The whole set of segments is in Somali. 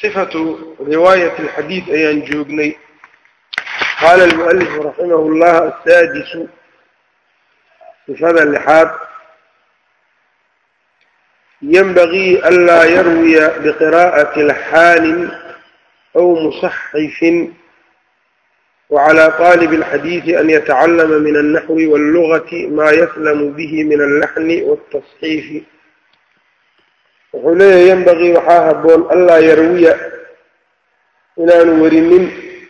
sifatu riwaayati alxadiid ayaan joognay qaala almualifu raximah llah assaadisu sifada lixaad yanbagii anlaa yarwiya biqiraa'ati lxaanin aw musaxifin wclى طalib اlxadiiثi an yatacalama min alnaxwi wاllugati ma yaslamu bihi min allaxni wاltasxiifi wuxuu leeyahay yanbaqii waxaa haboon anlaa yarwiya inaanu werinin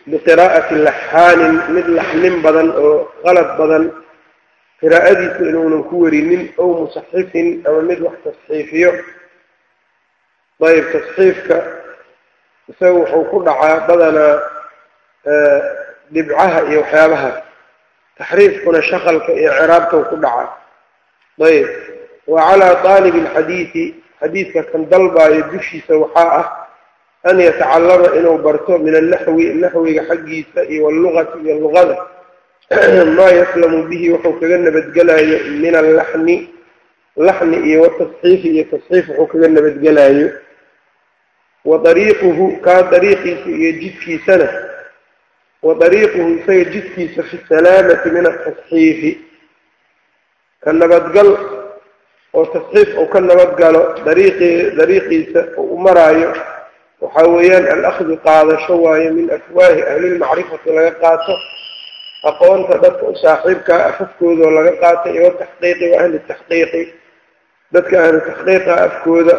biqiraa'ati laxaanin mid laxnin badan oo qalad badan qiraa'adiisa inuunan ku werinin ow musaxifin ama mid wax tasxiifiyo. Ayb tasxiifka isaga wuxuu ku dhacaa badanaa eh, dhibcaha iyo waxyaabahaas taxriifkuna shaqalka iyo ciraabtau ku dhacaa. Ayb wa calaa aalibi alxadiidi xadiidka kan dalbaayo dushiisa waxaa ah an yatacallama inuu barto min annaxwi naxwiga xaggiisa iyo wallugati iyo luqada maa yaslamu bihi wuxuu kaga nabadgelayo min allaxni laxni iyo watasxiifi iyo tasxiif wuxuu kaga nabadgelayo. Wa dariiquhu kaa dariiqiisa iyo jidkiisana oo tasxiif uu ka nabadgalo dariiqii dariiqiisa oo u maraayo waxaa weeyaan alakhdu qaadasho waayo min afwaahi ahlilmacrifati laga qaato aqoonta dadka u saaxiibkaa ah, afafkoodao laga qaatay iyo taxqiiqi wa ahli taxqiiqi. Dadka ahli taxqiiqa ah, afkooda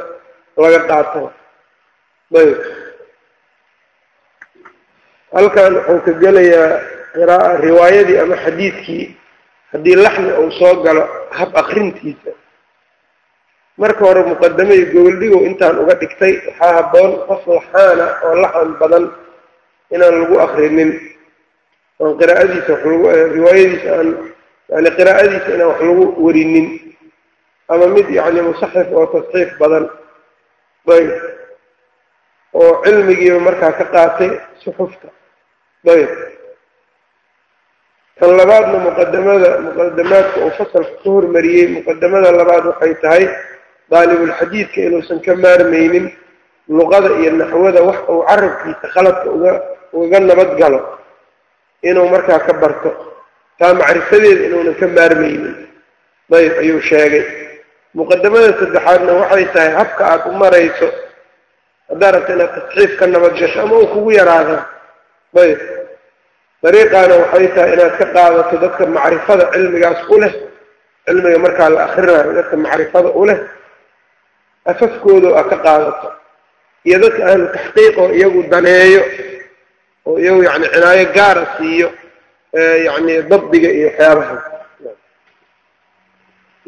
laga qaato. Ayb. Halkan wuxuu ka gelayaa qiraaa riwaayadii ama xadiidkii haddii laxni uu soo galo hab akrintiisa marka hore muqadamay goboldhigow intaan uga dhigtay waxaa habboon qof laxaana oo laxan badan inaan lagu akrinin oon qiraa'adiisa riwaayadiisa aan yani qiraa'adiisa inaan wax lagu warinin. Ama mid yacni musaxif oo tasxiif badan. Ayb. Oo cilmigiiba markaa ka qaatay suxufta ayb. Tan labaadna muqadamada muqadamaadka uu fasalka ka hormariyey muqadamada labaad waxay tahay daalibulxadiidka inuusan ka maarmaynin luqada iyo naxwada wax uu carabkiisa khaladka uga ugaga nabad galo inuu markaa ka barto. Taa macrifadeeda inuunan ka maarmaynin. Ayb ayuu sheegay. Muqadamada saddexaadna waxay tahay habka aada u marayso haddaa rabta inaad tasxiif ka nabad gasho ama uu kugu yaraada ayb dariiqaana waxay tahay inaad ka qaadato dadka macrifada cilmigaas u leh cilmiga markaa la akrinayo dadka macrifada u leh afafkooda aad ka qaadato. Iyo dadka ahlu taxqiiq oo iyagu daneeyo oo iyagu yani cinaayo gaara siiyo yani dabdiga iyo waxyaabaha.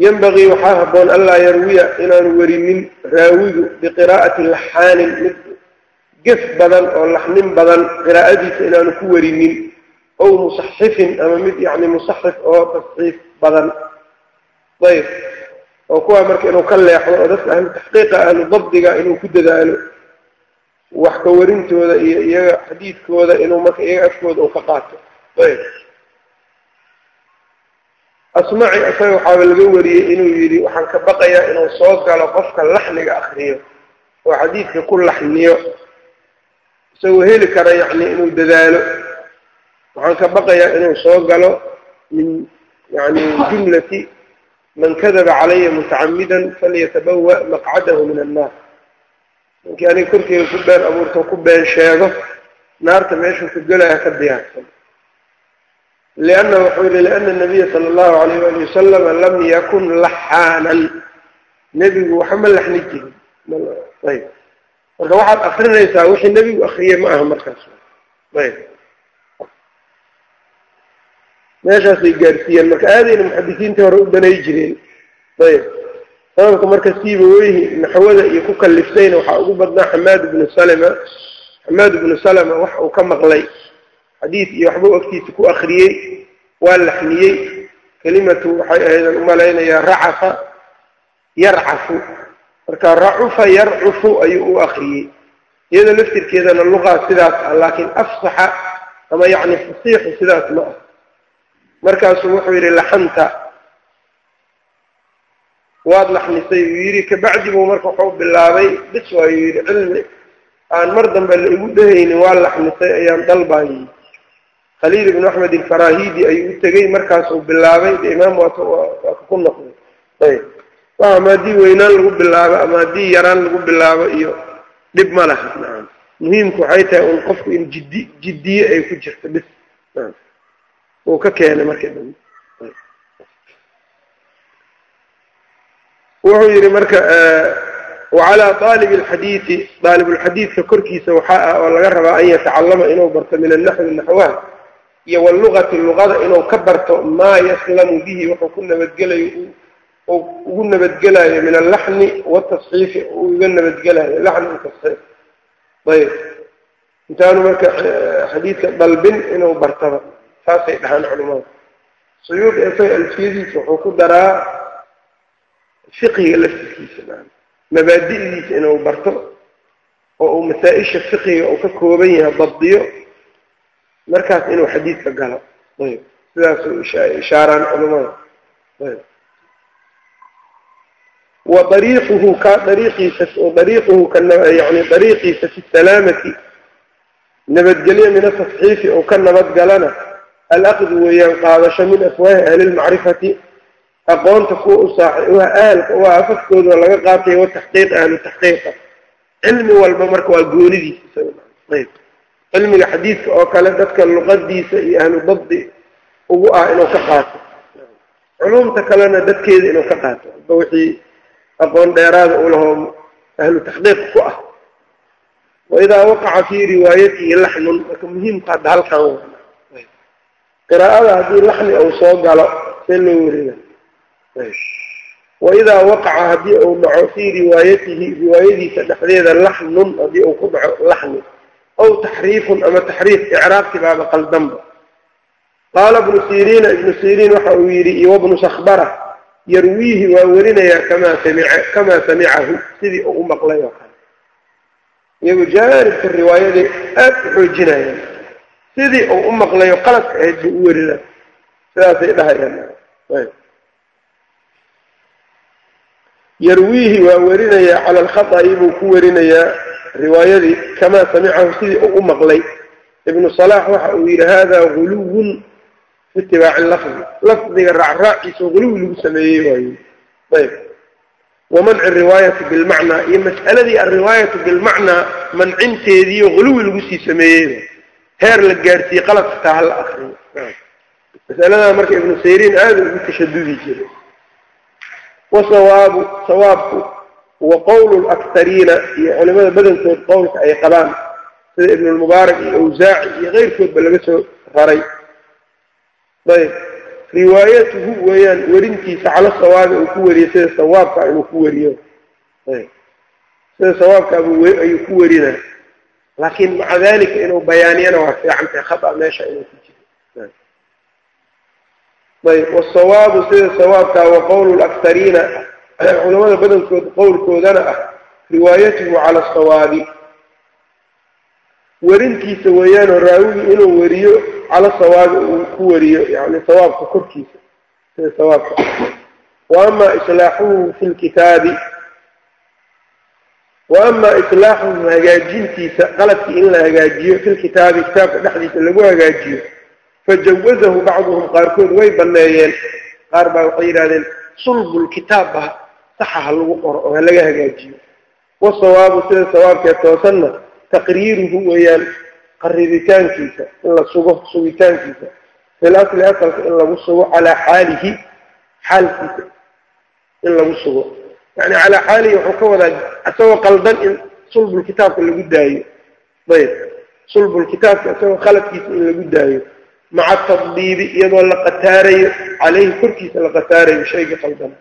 Yanbagii waxaa haboon anlaa yarwiya inaanu werinin raawigu biqiraa'ati laxaanin mid gef badan oo laxnin badan qiraa'adiisa inaanu ku werinin ow musaxifin ama mid yani musaxif oo tasxiif badan. Ayb oo kuwaa marka inuu ka leexdo oo dadka ahlu taxqiiqa ahlu dabdiga inuu ku dadaalo wax ka warintooda iyo iyaga xadiidkooda inuu marka iyaga afkooda uu ka qaato. Ayb. Asmaci isaga waxaaba laga wariyey inuu yidhi waxaan ka baqayaa inuu soo galo qofka laxniga akriyo oo xadiidka ku laxniyo. Isagoo heli kara yacni inuu dadaalo. Waxaan ka baqayaa inuu soo galo min yani jumlati man kadaba calaya mutacamidan falyatabawa maqcadahu min annaar. Ninkii aniga korkeega ku been abuurto ku been sheego naarta meeshuu ka gelaya ka diyaarsan. Liannahu wuxuu yihi liana nabiya sala allahu calayh waali wasalama lam yakun laxaanan. Nebigu waxama laxni jirin. Ayb. Marka waxaad akrinaysaa wixii nebigu akriyay ma aha markaas. Ayb meeshaasay gaarsiiyeen. Marka aadayna muxadisiintii hore u danay jireen. Ayb. Sababka marka siiba weyhi naxwada iyo ku kaliftayna waxaa ugu badnaa xamaad ibnu salama. Xamaad ibnu salama wax uu ka maqlay. Xadiid iyo waxbuu agtiisa ku akriyey waa laxniyey kelimatu waxay ahaydaan umalaynayaa racafa yarcafu. Marka racufa yarcufu ayuu u akriyey iyada laftirkeedana luqaa sidaas ah laakiin afsaxa ama yacni fasiixu sidaas ma ah markaasuu wuxuu yidhi laxanta. Waad laxnisay uu yidhi kabacdi buu marka wuxuu bilaabay. Bis waayuu yidhi cilmi aan mar dambe la igu dhehaynin waa laxnisay ayaan dalbaayey khaliil ibnu axmed alfarahidi ayuu u tegey markaasuu bilaabay de imaam waat waa ku noqday. Ayb. Waa ama haddii weynaan lagu bilaabo ama haddii yaraan lagu bilaabo iyo dhib ma laha. Muhiimku waxay tahay un qofku in jiddi jiddiye ay ku jirto bis uu ka keenay markii dambe. Wuxuu yihi marka wacalaa aalib alxadiidi aalibulxadiidka korkiisa waxaa ah oo laga rabaa an yatacallama inuu barto min annaxwi naxwaha iyo walugati luqada inuu ka barto maa yaslamu bihi wuxuu ku nabadgelayo ugu nabadgelayo min allaxni watasxiifi uu iga nabadgelayo laxni tasxiif. Ayb intaanu marka xadiidka dalbin inuu bartaba saasay dhahaan culimada suyuud isaga alfiyadiisa wuxuu ku daraa fiqhiga laftirkiisa mabaadi'diisa inuu barto oo uu masaa-isha fiqiga uu ka kooban yahay dabdiyo. Markaas inuu xadiidka galo. Ayb sidaasuu ishaaraan culimada ayb wa dariiquhu ka dariiqiisa dariiquhu ka yani dariiqiisa fi salaamati nabadgelyo min atasxiifi oo ka nabadgalana alaqdu weeyaan qaadasho min afwaahi ahli lmacrifati aqoonta kuwa ahalka u afafkooda laga qaatay wataxqiiq ahlu taxqiiqa cilmi walba marka waa goonidiisa cilmiga xadiidka oo kale dadka luqadiisa iyo ahlu dabdi ugu ah inuu ka qaato culumta kalena dadkeeda inuu ka qaato aba wixii aqoon dheeraada u lahoo ahlu taxqiiq ku ah waidaa waqaca fii riwaayatihi laxnun marka muhiimka hadda halkan qiraa'ada haddii laxni uu soo galo see loo werina waidaa waqaca haddii uu dhaco fii riwaayatihi riwaayadiisa dhexdeeda laxnun haddii uu ku dhaco laxni aw taxriifun ama taxriif icraabti baaba qaldanba qaala ibnu siriina ibnu siriin waxa uu yidhi iyo wabnu sakbara yarwiihi waa werinayaa kamaa samica kamaa samicahu sidii uu u maqlay oo kale. Iyagu jaanibka riwaayadii aad u xoojinayaan sidii uu u maqlayo qaladka ahayd buu u werinaa sidaasay dhahayaan yarwiihi waa werinayaa cala alkhata'i buu ku werinayaa riwaayadii kamaa samicahu sidii uu u maqlay. Ibnu salaax waxa uu yidhi hada guluwun fi itibaaci lafdi. Lafdiga raacraaciisa guluwi lagu sameeyey waayo ayb. Wa manci riwaayati bilmacnaa iyo mas'aladii alriwaayatu bilmacnaa mancinteediiyo guluwi lagu sii sameeyeyba heer la gaadhsiiyey qaladkataa hala akriyo masaladaa marka ibnu sayriin aada ugu tashadudi jiray. Wasawaabu sawaabku wa qowlu laktariina iyo culimada badankood qowlka ay qabaan sida ibn lmubaarak iyo awsaaci iyo keyrkoodba laga soo raray. Ayb riwaayatuhu weeyaan werintiisa cala sawaabi uu ku weriyo sida sawaabka inuu ku weriyo sida sawaabkaabu ayuu ku werinaa laakiin maca dalika inuu bayaaniyana waa fiicantahay khata meesha inuu ku jiro ayb wasawaabu sida sawaabkaa wa qowlu laktariina culamada badankood qowlkoodana ah riwaayatuhu cala asawaabi werintiisa weeyaanoo raawigi inuu weriyo cala sawaabi uu ku weriyo yani sawaabka korkiisa sida sawaabka wa ama islaaxuhu fi lkitaabi wa ama islaaxuhu hagaajintiisa qaladkii in la hagaajiyo fi lkitaabi kitaabka dhexdiisa lagu hagaajiyo fajawazahu bacduhum qaarkood way baneeyeen qaar baa waxay yidhahdeen sulbulkitaabba saxa ha lagu qoro oo ha laga hagaajiyo. Wasawaabu sida sawaabkee toosanna taqriiruhu weeyaan qariritaankiisa in la sugo sugitaankiisa. Fil asli asalka in lagu sugo calaa xaalihi xaalkiisa in lagu sugo yani calaa xaalihi wuxuu ka wadaa isagoo qaldan in sulbulkitaabka lagu daayo ayb sulbulkitaabka isagoo khaladkiisa in lagu daayo maca tadbiibi iyadoo la qataarayo caleyhi korkiisa la qataarayo shayga qaldan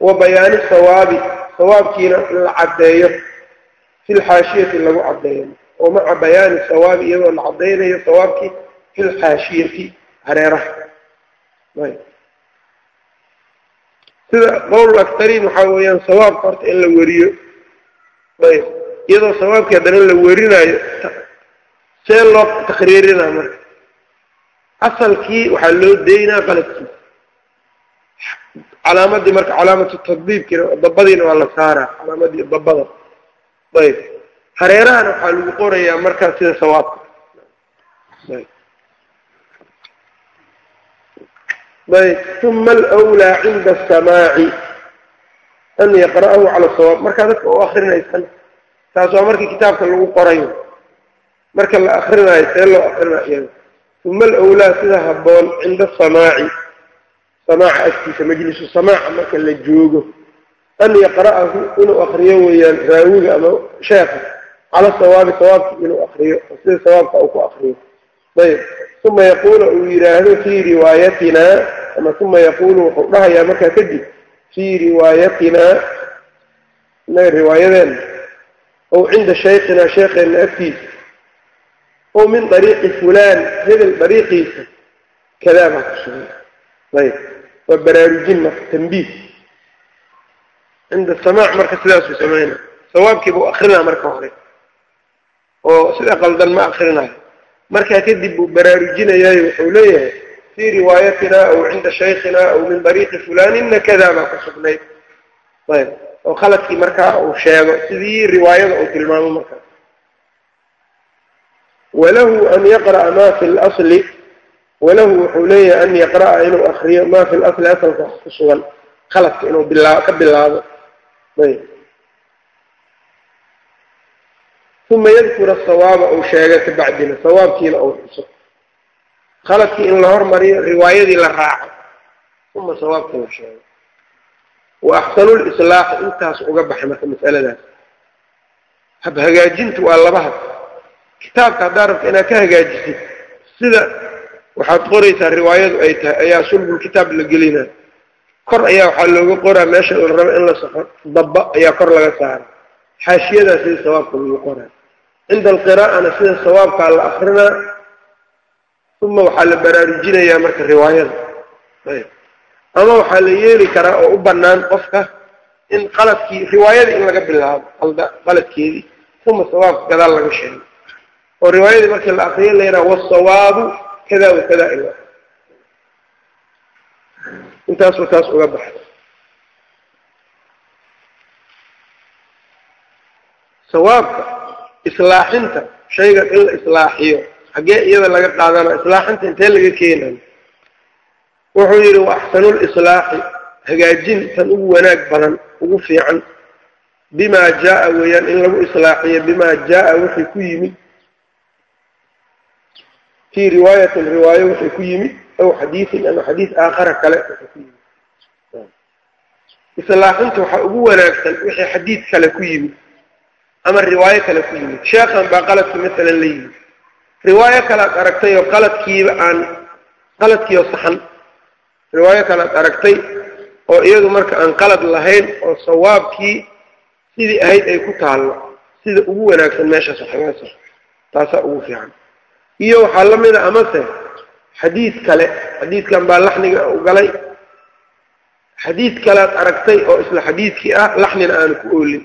wa bayaani sawaabi sawaabkiina in la caddeeyo fi lagu caddeeyo oo maca bayaani sawaabi iyadoo la caddaynayo sawaabkii fi hareeraha sida qowl aktariin waxaa weeyaan sawaabka horta in la weriyo ayb iyadoo sawaabkii haddana la werinayo see loo takriirinaa marka. Asalkii waxaa loo daynaa qaladkiisa calaamadii marka calaamatu tadbiibkiina dabadiina waa la saaraa calaamadii dabada ayb hareerahana waxaa lagu qorayaa markaas sida sawaabka ayb uma alwlaa cinda asamaaci an yaqra'ahu cala sawaab markaa dadka u akrinaysan taas waa markii kitaabka lagu qorayo. Marka la akrinayo see loo akrinayo uma alwlaa sida haboon cinda asamaaci samaaca agtiisa majlisu samaaca marka la joogo. An yaqra'ahu inuu akriyo weeyaan raawiga ama sheekha cala sawaabi sawaabki inuu akriyo sida sawaabka uu ku akriyo ayb uma yaquulu uu yidhaahdo fii riwaayatinaa ama uma yaquulu wuxuu dhahayaa markaa kadib fii riwaayatinaa inaga riwaayadeena ow cinda shaykinaa sheekheena agtiisa ow min dariiqi fulaan hebel dariiqiisa kadaa ku sugan ayb waa baraarujin marka tambiih cinda samaac marka sidaasuu samayna sawaabkii buu akrinaa marka hore oo sida qaldan ma akrinayo markaa kadib buu baraarujinayaayo wuxuu leeyahay fii riwaayatina aw cinda shaykhina aw min dariiqi fulanina kada baa ku sugnayd ayb. Oo khaladkii markaa uu sheego sidii riwaayada uu tilmaamo markaa walahu an yaqra'a ma fi lasli walahu wuxuu leeyahay an yaqra'a inuu akriyo ma fi lasli asalka ku sugan khaladka inuu ka bilaabo. Ayb uma yadkura asawaaba uu sheega kabacdina sawaabkiina uu xuso. Khaladkii in la hormariyo riwaayadii la raaco uma sawaabkii la sheego wa axsanu lislaaxi intaas uga baxay marka masaladaas. Hab hagaajintu waa laba hab. Kitaabka haddaa rabta inaad ka hagaajisid sida waxaad qoraysaa riwaayadu ay tahay ayaa sulbulkitaab la gelina kor ayaa waxaa looga qoraa meesha la rabo in la saxo dabba ayaa kor laga saara xaashiyadaa sida sawaabka lagu qoraa cinda alqiraa'ana sida sawaabkaa la akrinaa uma waxaa la baraarujinayaa marka riwaayada ayb ama waxaa la yeeli karaa oo u banaan qofka in qaladkii riwaayadii in laga bilaabo qaladkeedii uma sawaabka gadaal laga sheego oo riwaayadii markii la akriyo la yidhaha wasawaabu kada wa kada ila intaasuu taas uga baxay sawaabka islaaxinta. Shayga in la islaaxiyo. Xaggee iyada laga qaadana islaaxinta intee laga keenayo wuxuu yidhi wa axsanulislaaxi hagaajin tan ugu wanaag badan ugu fiican. Bimaa jaa weeyaan in lagu islaaxiyo bimaa jaa wixii ku yimid. Fii riwaayatin riwaayo wixii ku yimid aw xadiisin ama xadiis aakhara kale wixii ku yimid. Islaaxinta waxaa ugu wanaagsan wixii xadiid kale ku yimid ama riwaayo kale ku yimid. Sheekhan baa qaladki masalan la yimid. Riwaayo kalead aragtay oo qaladkiiba aan qaladkiioo saxan. Riwaayo kalead aragtay oo iyadu marka aan qalad lahayn oo sawaabkii sidii ahayd ay ku taallo sida ugu wanaagsan meeshaas waxaga taasaa ugu fiican. Iyo waxaa la a amase xadiid kale xadiidkan baa laxniga u galay. Xadiid kalead aragtay oo isla xadiidkii ah laxnina aanu ku oolin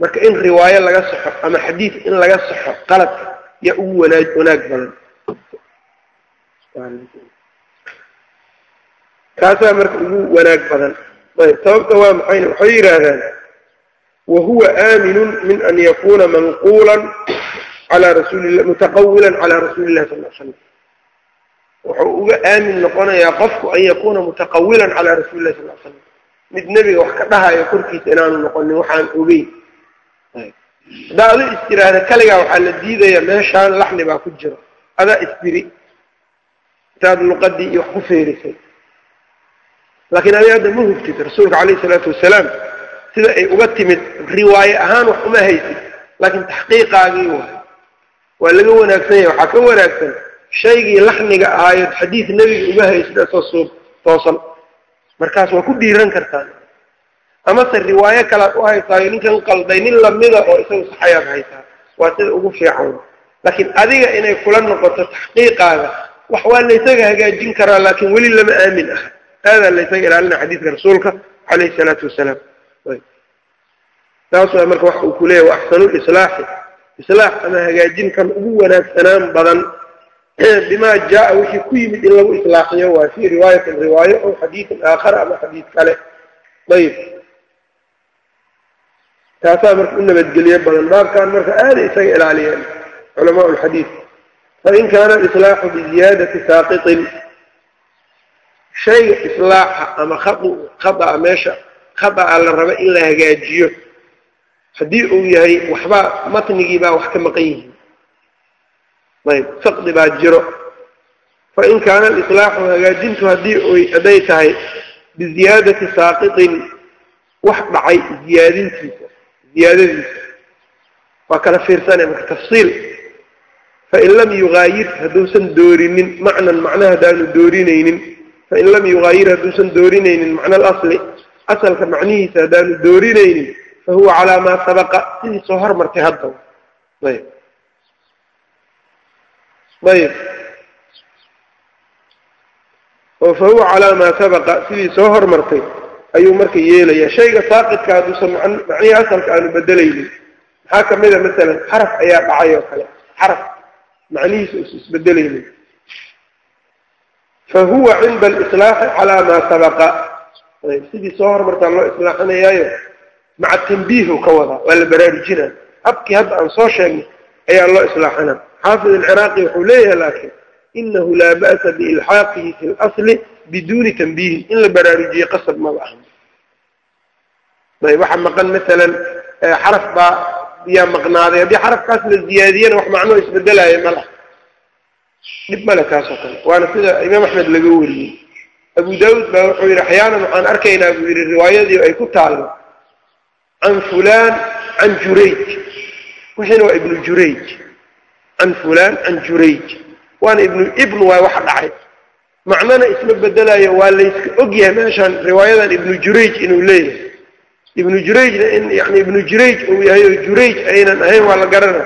marka in riwaayo laga saxo ama xadiid in laga saxo qaladka yaa ugu wanaag wanaag badan. Kaasaa marka ugu wanaag badan. Ayb sababta waa maxayna waxay yidhaahdaan wahuwa aaminun min an yakuna manquulan calaa rasuuli mutaqawilan calaa rasuuli illahi sal l slam wuxuu uga aamin noqonayaa qofku an yakuuna mutaqawilan calaa rasuuli illahi sal l slam mid nebiga wax ka dhahayo korkiisa inaanu noqonin waxaan ogeyn haddaa adu istiraahda kaligaa waxaa la diidaya meeshaan laxni baa ku jiro adaa istiri intaad luqadii iyo wax ku feerisay laakiin adi hadda ma hugtid rasuulka calayhi isalaatu wasalaam sida ay uga timid riwaaye ahaan wax uma haysid laakiin taxqiiqaagii waay waa laga wanaagsan yahay waxaa ka wanaagsan shaygii laxniga ahaayood xadiid nebiga uga haysid asoo suub toosan. Markaas waa ku dhiiran kartaan amase riwaayo kalead u haysaayo ninkan qalday nin lamida oo isaga saxayaad haysaa waa sida ugu fiican. Laakiin adiga inay kula noqoto taxqiiqaaga wax waa laysaga hagaajin karaa laakiin weli lama aamin ah aadaa laysaga ilaalina xadiidka rasuulka calayhi salaatu wasalaam. Taas waa marka waxa uu ku leeyahy wa axsanulislaaxi islaax ama hagaajinkan ugu wanaagsanaan badan bimaa jaa wixii ku yimid in lagu islaaxiyo waa fii riwaayatin riwaayo ow xadiidin aakhara ama xadiid kale. Ayb taasaa marka u nabadgelyo badan. Baabkan marka aaday isaga ilaaliyeen culamaa lxadiid fain kaana alislaaxu biziyaadati saaqitin shayga islaaxa ama khaaa meesha khada'a la raba in la hagaajiyo haddii uu yahay waxbaa matnigii baa wax ka maqan yihiin. Ayb saqdi baa jiro. Fain kaana alislaaxu hagaajintu haddii hadday tahay biziyaadati saaqitin wax dhacay ziyaadintiisa ziyaadadiisa waa kala fiirsanay marka tafsiil fain lam yugaayir hadduusan doorinin macnan macna haddaanu doorinaynin fain lam yugaayir hadduusan doorinaynin macna alasli asalka macnihiisa haddaanu doorinaynin fahuwa calaa maa sabaqa sidii soo hormartay hadda ayb ayb oo fahuwa calaa maa sabaqa sidii soo hormartay ayuu marka yeelaya shayga saaqidka hadduusan macnihii asalka aanu bedelaynin maxaa ka mid a masalan xaraf ayaa dhacay oo kale. Xaraf macnihiisa us isbedelaynin fa huwa cinda alislaaxi calaa maa sabaqa. Sidii soo hormartaa loo islaaxinayaayo maca tanbiihu ka wadaa waa la baraarujinaa. Habkii hadda aan soo sheegnay ayaa loo islaaxinaa. Xaafid alciraaqi wuxuu leeyahay laakiin inahu laa ba'sa biilxaaqihi fi lasli biduuni tanbiihin in la baraarujiye qasab maba aha ayb waxaa maqan masalan xaraf baa yaa maqnaaday haddii xarafkaas la ziyaadiyana wax macnoo isbedelaayo ma laha dhib male kaasoo kale waana sida imaam axmed laga wariyey abu daawuud baa wuxuu yidhi axyaanan waxaan arkaynaa buu yidhi riwaayadii ay ku taallo can fulaan can jurayj wixiina waa ibnu jurayj can fulaan can jurayj waana ibnu ibnu waa wax dhacay macnana isma bedelayo waa layska ogyahay meeshaan riwaayadan ibnu jurayj inuu leeyahay. Ibnu jurayjna in yani ibnu jurayj uu yahay oo jurayj aynan ahayn waa la garana.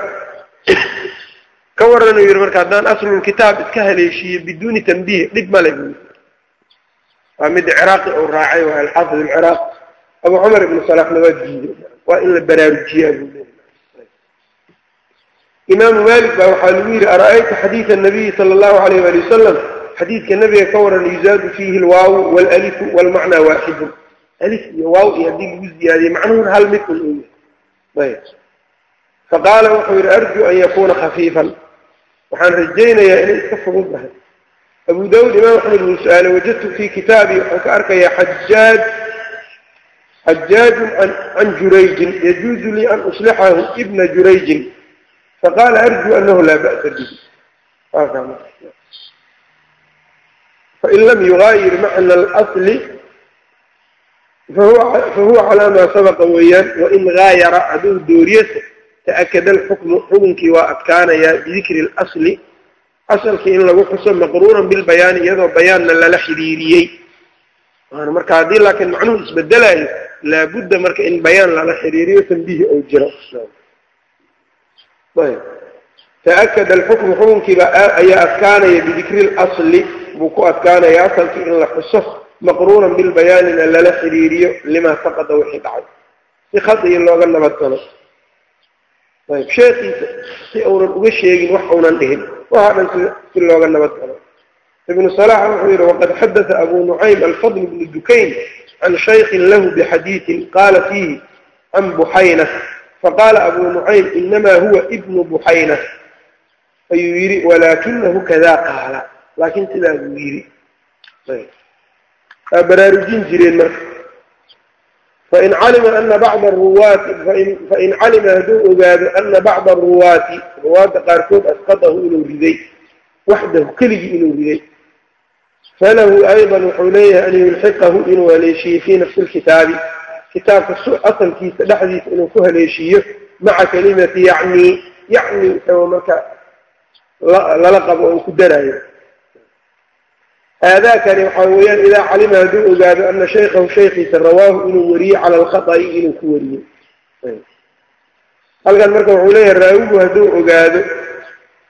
Ka waranuu yidhi marka haddaan aslulkitaab iska haleeshiiyo biduuni tanbiih dhib male buu. Waa mid ciraaqi uu raacay waa alxaafid alciraaq abu cumar ibnu salaxna waa diiday. Waa in la baraarujiyaa buu leeyahay. Imaamu malik baa waxaa lagu yidhi ara-ayta xadiida nabiyi sala allahu alayh wali wasalam xadiidka nabiga ka waran yuzaadu fiihi alwaawu walalifu walmacnaa waaxidun alif iyo waaw iyo haddii lagu ziyaadiyey macnuhuna hal mid un ayb. Faqaala wuxuu yidhi arju an yakuuna khafiifan. Waxaan rajaynayaa inay iska fudud tahay. Abu dawud imaam axmed buu su'aale wajadtu fii kitaabii waxaan ka arkayaa xajaaj xajaajun can jurayjin yajuuzu lii an uslixahu ibna jurayjin. Faqaala arju anahu laa ba'sa bihi fain lam yugaayir macna alasli fahuwa calaa maa sabaqa weeyaan wain gaayara hadduu dooriyase ta'akada alxukmu xukunkii waa adkaanayaa bidikri اlasli asalkii in lagu xuso maqruunan bilbayaani iyadoo bayaanna lala xiriiriyey marka haddii laakiin macnuhu isbedelaayo laabudda marka in bayaan lala xiriiriyo tanbiih ou jiro ta'akada alxukmu xukunkiiba ayaa adkaanaya bidikri اlasli buu ku adkaanaya asalkii in la xuso maqruunan bilbayaanina lala xiriiriyo limaa saqada wixii dhacay. Si khadiyi looga nabadgalo ayb sheekiisa si uunan uga sheegin wax uunan dhihin waxa dhan si looga nabadgalo ibnu salax wuxuu yidhi waqad xadata abu nucaym alfadl bnu dukayn can shaykin lahu bixadiidin qaala fiihi can buxayna faqaala abu nucaym inamaa huwa ibnu buxayna ayuu yidhi walaakinahu kadaa qaala. Laakiin sidaa buu yidhi waa baraarujin jireen marka. Fain calima ana bacda aruwaati fain calima hadduu ogaado ana bacda aruwaati ruwaadda qaarkood asqadahu inuu riday waxdahu keligii inuu riday falahu ayضa wuxuu leeyahay an yulxiqahu inuu haleeshiyo fii nafsi lkitaabi kitaabka asalkiisa dhexdiisa inuu ku haleeshiiyo maca kalimati yacni yacni marka lala qabo oo ku daraayo aadaakani waxaa weeyaan idaa calima hadduu ogaado ana shaykahu shaykiisa rawaahu inuu wariyey cala alkhaطa'i inuu ku wariyey. Halkan marka wuxuu leeyahay raawigu hadduu ogaado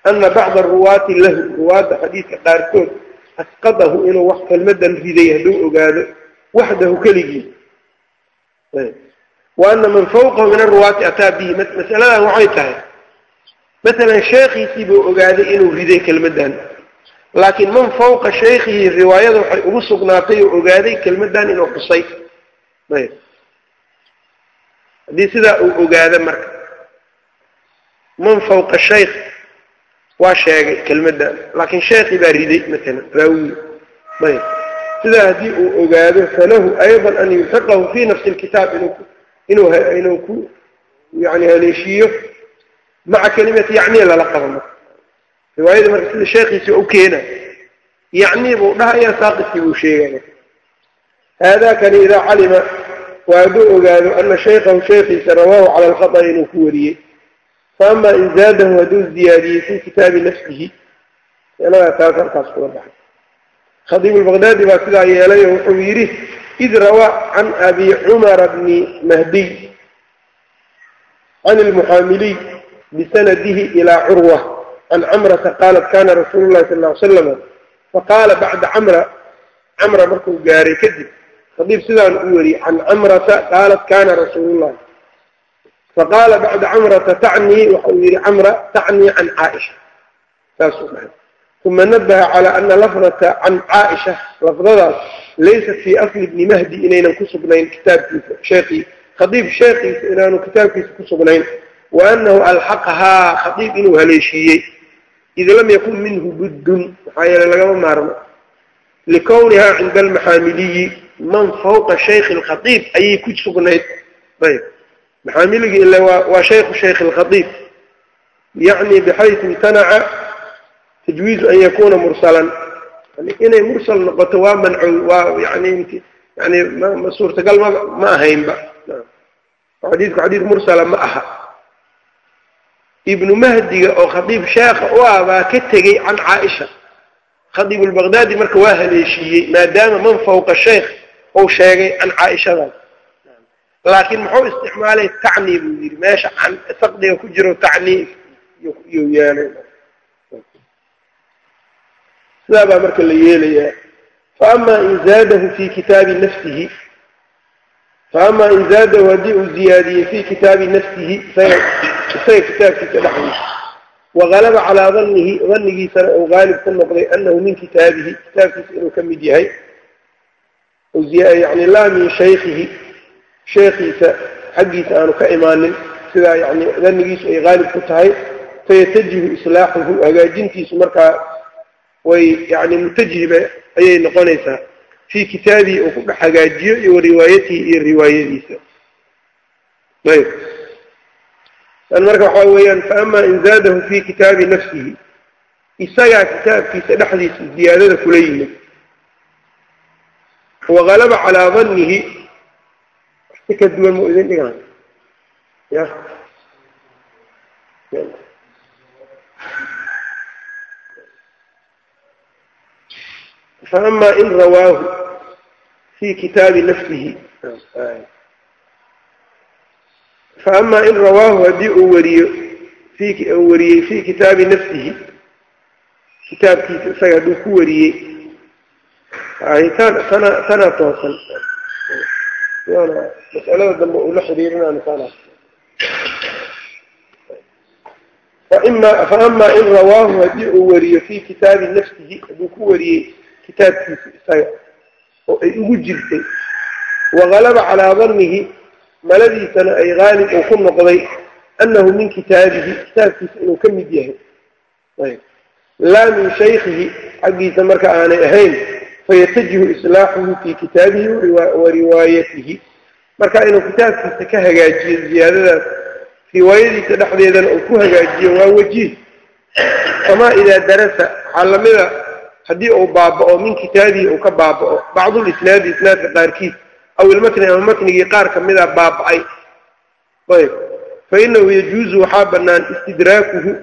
ana bacda aruwaati lahu ruwaadda xadiidka qaarkood asqadahu inuu wax kelmadan riday hadduu ogaado waxdahu keligii. Wa ana man fawqahu min aruwaati ataa bihi. Masaladan waxay tahay masalan sheekhiisii buu ogaaday inuu riday kelmadan. Laakiin man fawqa shaykhihi riwaayada waxay ugu sugnaatay oo ogaaday kelmadan inuu xusay ayb. Haddii sidaa uu ogaado marka. Man fawqa shaykh waa sheegay kelmaddan laakiin sheekii baa riday matalan raawiyi ayb. Sidaa haddii uu ogaado falahu ayضa an yulxiqahu fi nafsi اlkitaab inuu inuu ku yani haleeshiiyo maca kelimati yacniya lala qabo marka. Riwaayada marka sida sheekiisi u keena yacni buu dhahaya saaqidkii buu sheegaya haadakani idaa calima waa hadduu ogaado ana shaykahu sheekiisa rawaahu cala alkhaطأ inuu ku wariyey. Faama in zaadahu hadduu ziyaadiyey fi kitaabi nafsihi anagaa taas halkaas baxay. Khadiib lbaqdaadi baa sidaa yeelay oo wuxuu yidhi id rawaa can abi cumara bni mahdiy can ilmuxaamiliy bisanadihi ilaa curwa can camrata qaalat kana rasuulu llahi sal ly slama faqaala bacda camra camra markuu gaaray kadib khadiib sidaan u weriyey can camrata qaalat kana rasuulu llah faqaala bacda camrata tacnii waxa uu yihi camra tacnii can caaisha saasuu dhahay uma nabaha calى ana lafdata can caaisha lafdadaas laysat fii asli bni mahdi inaynan ku sugnayn kitaabkiisa sheekii khadiib sheekiisa inaanu kitaabkiisa ku sugnayn waanahu alxaqahaa khadiib inuu haleeshiiyey id lam yakun minhu buddun maxaa yeele lagama maarmo likownihaa cinda almaxaamiliyi man fawqa shaykhi lkhaiib ayay ku sugnayd ayb maxaamiligii ila waa shaykhu shaykh lkhaiib yacni bxayu imtanaca tajwiizu an yakuuna mursalan inay mursal noqoto waa mancow waa yani yani suurtagal ma ahaynba xadiidku xadiid mursala ma aha ibnu mahdiga oo khadiib sheekha u ah baa ka tegey can caaisha. Khadiib lbaqdaadi marka waa haleeshiiyey maadaama man fawqa sheykh ou sheegay can caaishadaas laakiin muxuu isticmaalay tacnii buu yidhi meesha saqdiga ku jiro tacnii iyuu yeelay. Sidaa baa marka la yeelayaa. Faama in zaadahu fi kitaabi nafsihi faama in zaadahu haddii uu ziyaadiyey fi kitaabi nafsihi isaga kitaabkiisa dhexdiisa wagalaba calaa danihi danigiisana uu gaalib ku noqday anahu min kitaabihi kitaabkiisa inuu ka mid yahay yani laa min shaykihi sheekiisa xaggiisa aanu ka imaanin sidaa yani danigiisu ay gaalib ku tahay fayatajihu islaaxuhu hagaajintiisu markaa way yani mutajihiba ayay noqonaysaa fii kitaabihi uu ku dhex hagaajiyo iyo wariwaayatihi iyo riwaayadiisa an marka waxaa weeyaan faama in zaadahu fi kitaabi nafsihi isagaa kitaabkiisa dhexdiisa ziyaadada kula yimid wagalaba calaa danihi si ka duwan ma idin dhigan ya. Faama in rawaahu fi kitaabi nafsihi faama in rawaahu haddii uu wariyo uu wariyey fi kitaabi nafsihi kitaabkiisa isaga hadduu ku wariyey. Tan tana tana toosan. Masalada dambe uu la xiriirinaan faima faama in rawaahu haddii uu wariyo fi kitaabi nafsihi hadduu ku wariyey kitaabkiisa isaga oo ay ugu jirtay wagalaba calaa danihi maladiisana ay gaalib uu ku noqday anahu min kitaabihi kitaabkiisa inuu ka mid yahay. Laa min shaykihi xaggiisa marka aanay ahayn fayatajihu islaaxuhu fi kitaabihi wa riwaayatihi. Marka inuu kitaabkiisa ka hagaajiyo ziyaadadaas riwaayadiisa dhexdeedana uu ku hagaajiyo waa wajiih. Amaa idaa darasa waxaa lamida haddii uu baaba'o min kitaabihi uu ka baaba'o bacdulisnaadi isnaadka qaarkiis aw ama matnigii qaar kamida baaba-ay ayb fa inahu yajuuzu waxaa banaan istidraakuhu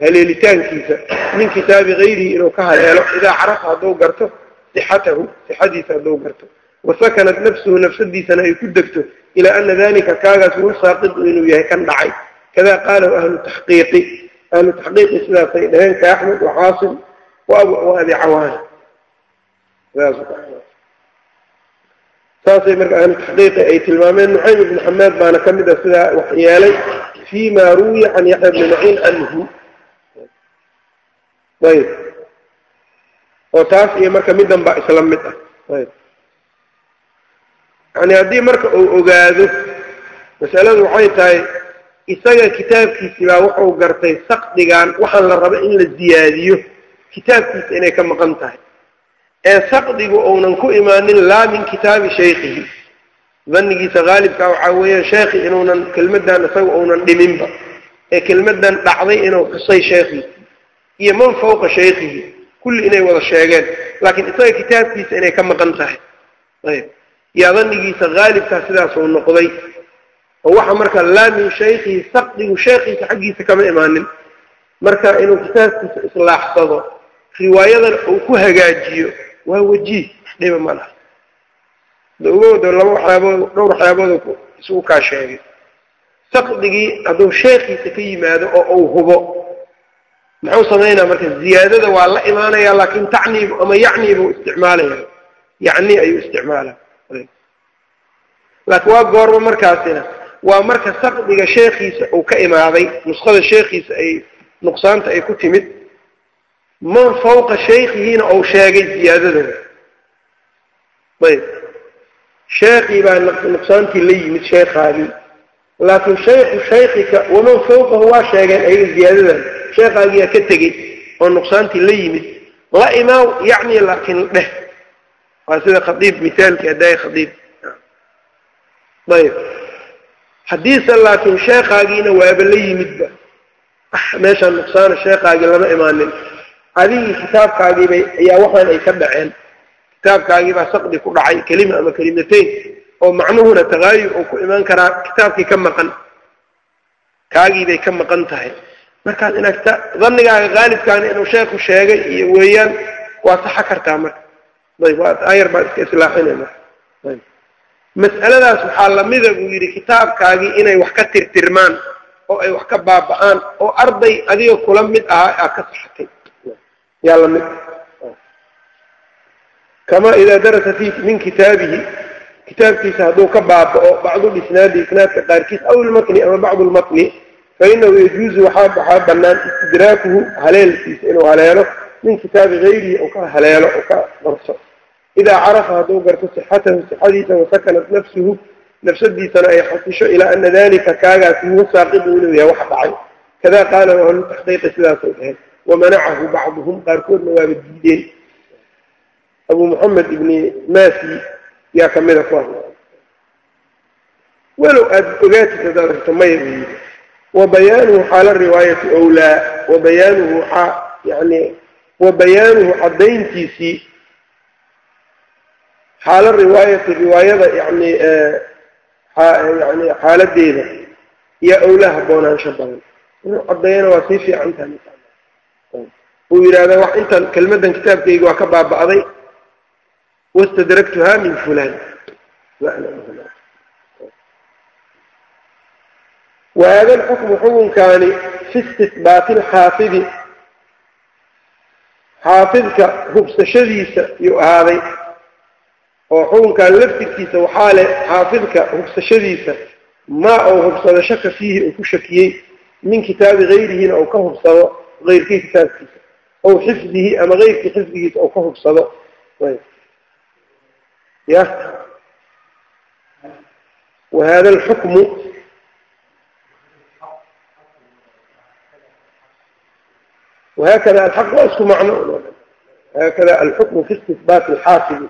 haleelitaankiisa min kitaabi gayrihi inuu ka haleelo idaa carafa hadduu garto sixatahu sixadiisa hadduu garto wasakanat nafsuhu nafsadiisana ay ku degto ilaa ana dalika kaagaas huwa saaqidu inuu yahay kan dhacay kada qaalahu ahlu taxqiiqi ahlu taxqiiqi sidaasay dhaheen ka axmed wacaasim wa abi cawaana saasay marka ahlu taxqiiqi ay tilmaameen nucaym ibnu xamaad baana ka mid a sidaa wax yeelay fi ma ruwiya can yaxya bni maciin canhu ayb. Oo taas iyo marka middan baa isla mid ah. Ayb. Yani haddii marka uu ogaado masaladu waxay tahay isaga kitaabkiisi baa wuxuu gartay saqdigan waxaan la raba in la ziyaadiyo kitaabkiisa inay ka maqan tahay ee saqdigu uunan ku imaanin laa min kitaabi shaykhihi. Danigiisa haalibka waxaa weeyaan sheekhi inuunan kelmadan isaga uunan dhiminba. Ee kelmadan dhacday inuu xusay sheekhiisi iyo man fawqa shaykhihi. Kulli inay wada sheegeen laakiin isaga kitaabkiisa inay ka maqan tahay. Ayb. Yaa danigiisa haalibkaa sidaasuu noqday. Oo waxa marka laa min shaykhihi saqdigu sheekhiisa xaggiisa kama imaanin. Marka inuu kitaabkiisa islaaxsado riwaayadan uu ku hagaajiyo waa wajiih dhiba ma laha dogooda laba waxyaabood dhowr waxyaabood isugu kaa sheegay. Saqdigii hadduu sheekhiisa ka yimaado oo uu hubo muxuu samaynaa marka ziyaadada waa la imaanaya laakin tacniib ama yacni buu isticmaalaya. Yacni ayuu isticmaala laakiin waa goorma markaasina waa marka saqdiga sheekhiisa uu ka imaaday nuskhada sheekhiisa ay nuqsaanta ay ku timid man fawqa shaykhihiina uu sheegay ziyaadadooda ayb. Sheekhii baa nuqsaantii la yimid sheekhaagii laakiin shaykhu shaykhika waman fawqahu waa sheegeen ayaga ziyaadadan sheekhaagiyaa ka tegey oo nuqsaantii la yimid. La imaaw yacni laakiin dheh. Waa sida khadiib mithaalkii haddaaya khadiib ayb. Haddiise laakiin sheekhaagiina waaba la yimidba. Meeshaan nuqsaana sheekhaagii lama imaanin adigii kitaabkaagiibay ayaa waxaan ay ka dhaceen. Kitaabkaagiibaa saqdi ku dhacay kelima ama kelimatayn oo macnuhuna takaayur uu ku imaan karaa kitaabkii ka maqan. Kaagiibay ka maqan tahay. Markaas inaad dannigaaga haalibkaani inuu sheekhu sheegay iyo weeyaan waa saxa kartaa marka. Ayar baa iska islaaxinay marka. Mas'aladaas waxaa lamida buu yidhi kitaabkaagii inay wax ka tirtirmaan oo ay wax ka baaba'aan oo arday adiga kula mid ahaa aad ka saxatay yaa la mid kama idaa darasa fi min kitaabihi kitaabkiisa hadduu ka baaba'o bacdu isnaadi isnaadka qaarkiis aw ilmatni ama bacdu lmatni fainahu yajuuzu waxaa banaan istidraakuhu haleelkiisa inuu haleelo min kitaabi gayrihi ou ka haleelo oo ka qarso idaa carafa hadduu garto sixatahu sixadiisa wasakanat nafsuhu nafsadiisana ay xasisho ilaa ana dalika kaagaas huwa inuu yahay waxa dhacay. Kada qaala ahlu taxqiiqi sidaasay dhaheen wamanacahu bacduhum qaarkoodna waaba diideen abu moxamed ibni masi yaa kamida ku hadla walow aada ogaatid hadaad rabto maya yidhi wabayaanuhu xaala riwaayati owlaa wabayaanuhu yani wabayaanuhu caddayntiisii xaala riwaayati riwaayada yani yani xaaladeeda yaa owlaa haboonaansho badan inuu caddeeyana waa sii fiican tahay uu yidhahda wax intan kelmadan kitaabkayga waa ka baaba'day wastadraktuha min fulan wahada lxukmu xukunkaani fi istihbaati lxaafidi xaafidka hubsashadiisa yuu ahaaday oo xukunkan laftirkiisa waxaa leh xaafidka hubsashadiisa maa uu hubsado shaka fiihi uu ku shakiyey min kitaabi gayrihina uu ka hubsado ayrkii kitaabkiisa ow xifdihi ama ayrkii xifdigiisa uu ka hubsado ya wahada alxukmu وhkda الحق waa isku macno hkda الحكم في استثباaت الxاaصب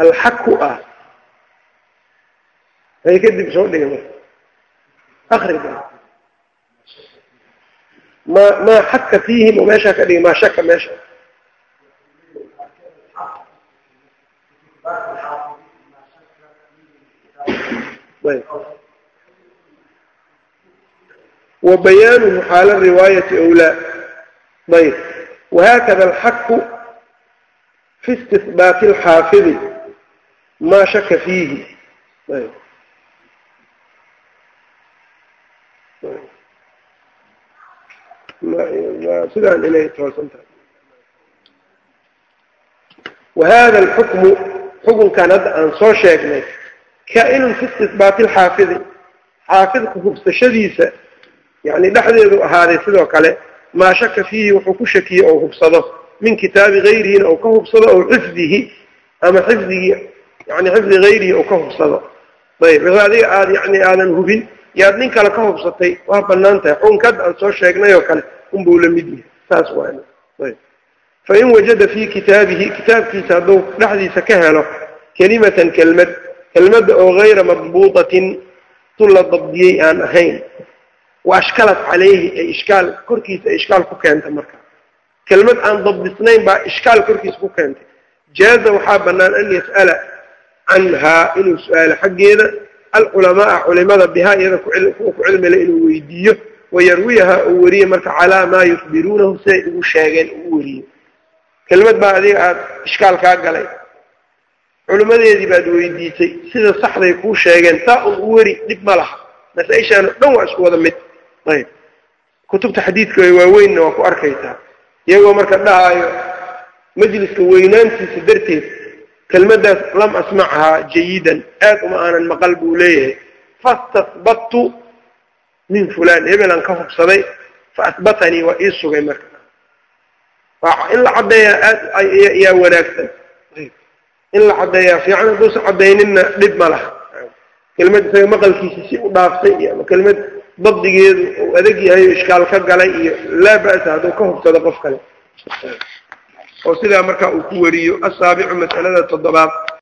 الxku ah hay kadib soo dhiga m akri ma maa xaka fiihim oo meeshaa ka dhigi maa shaka meesha wa bayaanuhu xaala riwaayati awlaa ayb wahakada alxaku fi istihbaati alxaafidi maa shaka fiihi sidaan inay toosan tahay wahada alxukmu xukunkan hadda aan soo sheegnay kaa-inun fi istihbaati alxaafidi xaafidka hubsashadiisa yani dhexdeedu ahaaday sidoo kale maa shaka fiihi wuxuu ku shakiye oo hubsado min kitaabi hayrihina uu ka hubsado ow xifdihi ama xifdigii yani xifdi hayrihi ou ka hubsado ayb adiga aad yani aadan hubin yaad nin kale ka hubsatay waa bannaan tahay xukunka hadda aan soo sheegnay oo kale unbuu la mid yahay saas waayb fain wajada fii kitaabihi kitaabkiisa hadduu dhexdiisa ka helo kelimatan kelmad kelmadda oo hayra madbuutatin tu la dabdiyey aan ahayn wa ashkalat calayhi ay ishkaal korkiisa ay ishkaal ku keenta marka kelmad aan dabdisnayn baa ishkaal korkiisa ku keentay jaaza waxaa bannaan an yas'ala canhaa inuu su'aalo xaggeeda alculamaaa culimada bihaa iyada ku cilmile inuu weydiiyo wayarwiyaha uu weriye marka calaa maa yukhbiruunahu siday ugu sheegeen uu weriyo kelmad baa adiga aada ishkaal kaa galay culimadeedii baad weydiisay sida saxday kuu sheegeen saa un u weri dhib ma laha masaa-ishaan dhan waa isku wada mid ayb kutubta xadiidka waaweynna waa ku arkaysaa iyagoo marka dhahaayo majliska weynaantiisa darteed kelmaddaas lam asmachaa jayidan aad uma aanan maqal buu leeyahay faastahbattu min fulaan hebelan ka hubsaday fa ahbatanii waa ii sugay marka. In la caddeeyaa aad yaa wanaagsan. In la caddeeyaa fiican hadduusa caddayninna dhib ma laha. Kelmad isaga maqalkiisa si u dhaaftay iyo ama kelmad dabdigeedu uu adag yahay o ishkaal ka galay iyo laa ba'sa hadduu ka hubsado qof kale. Oo sidaa markaa uu ku wariyo asaabicu mas'alada toddobaad